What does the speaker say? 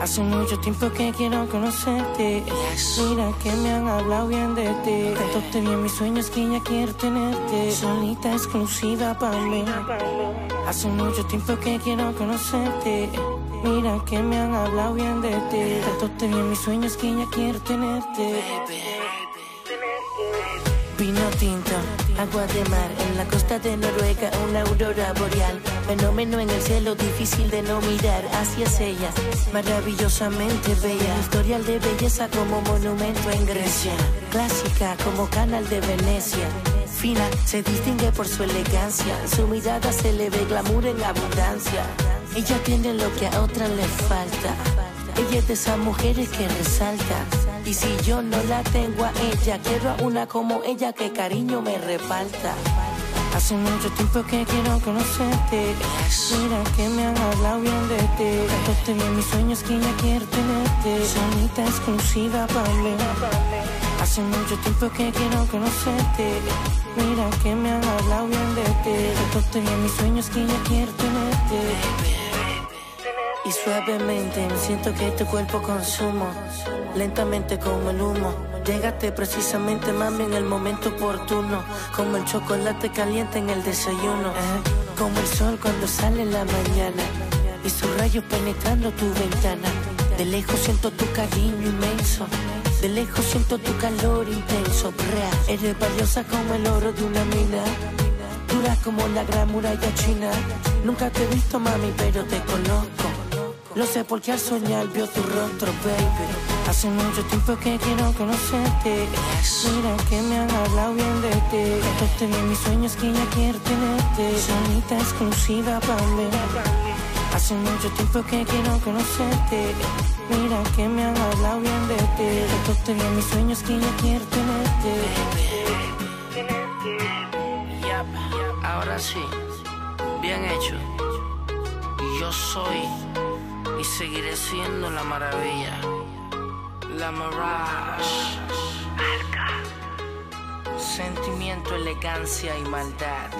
Hace mucho tiempo que quiero conocerte. Mira que me han hablado bien de ti. Tanto te vi en mis sueños que ya quiero tenerte. Solita exclusiva para mí. Hace mucho tiempo que quiero conocerte. Mira que me han hablado bien de ti. Tanto te vi en mis sueños que ya quiero tenerte. Vino tinto, agua de mar, en la costa de Noruega una aurora boreal. Fenómeno en el cielo difícil de no mirar hacia ella, maravillosamente bella. Historial de belleza como monumento en Grecia, clásica como canal de Venecia. Fina, se distingue por su elegancia, su mirada se le ve glamour en abundancia. Ella tiene lo que a otra le falta. Ella es de esas mujeres que resalta. Y si yo no la tengo a ella, quiero a una como ella que cariño me reparta. Hace mucho tiempo que quiero conocerte. Mira que me han hablado bien de ti. Tanto te vi en mis sueños que ya quiero tenerte. Sonita exclusiva para mí. Hace mucho tiempo que quiero conocerte. Mira que me han hablado bien de ti. Tanto te vi en mis sueños que ya quiero tenerte. Y suavemente me siento que tu cuerpo consumo, lentamente como el humo. Llégate precisamente, mami, en el momento oportuno, como el chocolate caliente en el desayuno, como el sol cuando sale en la mañana y sus rayos penetrando tu ventana. De lejos siento tu cariño inmenso, de lejos siento tu calor intenso. Eres valiosa como el oro de una mina, dura como la gran muralla china. Nunca te he visto, mami, pero te conozco. Lo sé porque al soñar vio tu rostro, baby. Hace mucho tiempo que quiero conocerte. Mira que me han hablado bien de ti. Tanto te vi en mis sueños que ya quiero tenerte. Sonita exclusiva para mí. Hace mucho tiempo que quiero conocerte. Mira que me han hablado bien de ti. Tanto te vi en mis sueños que ya quiero tenerte. Yap, ahora sí, bien hecho. Yo soy y seguiré siendo la maravilla, la mirage. Sentimiento, elegancia y maldad.